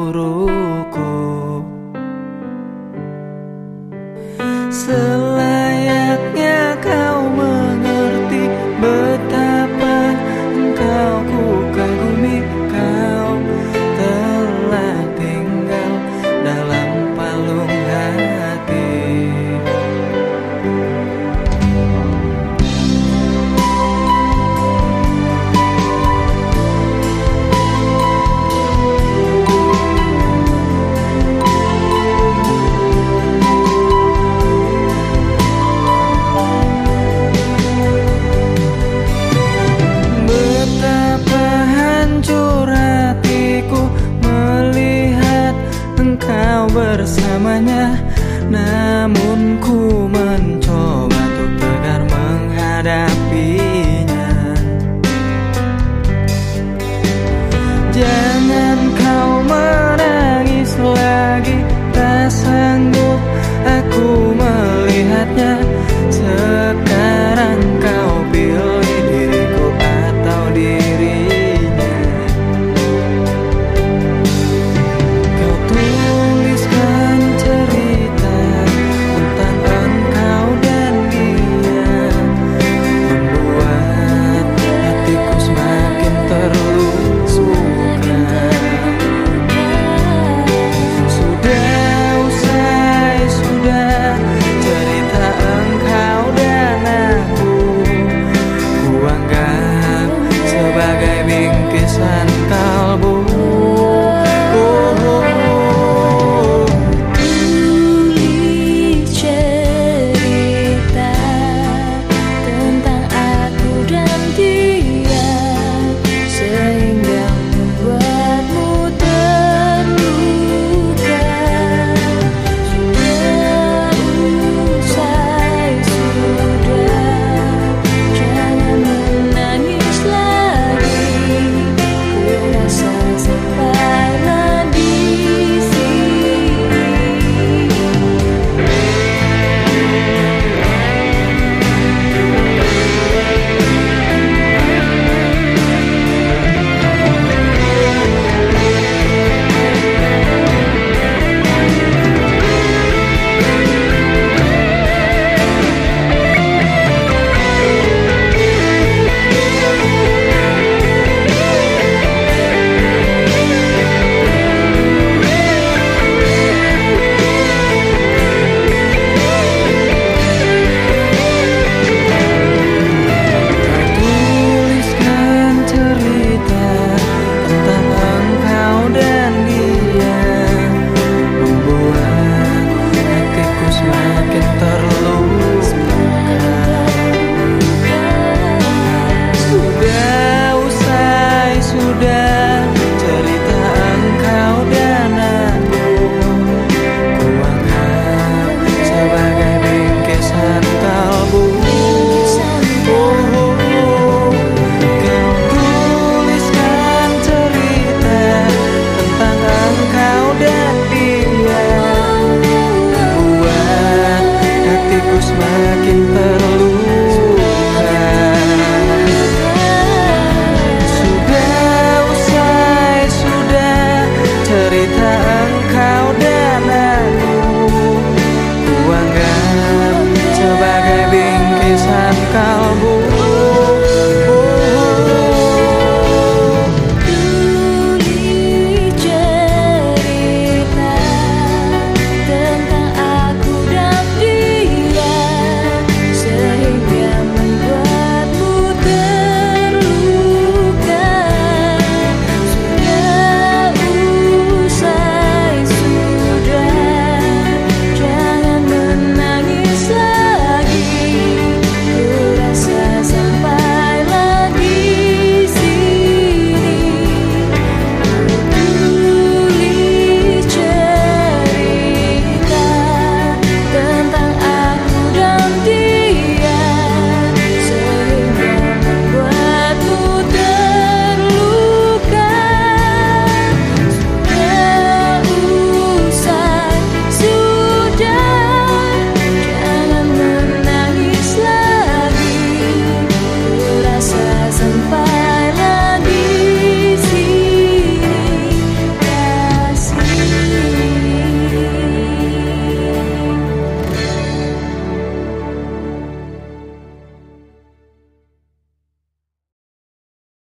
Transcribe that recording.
mimpi Jangan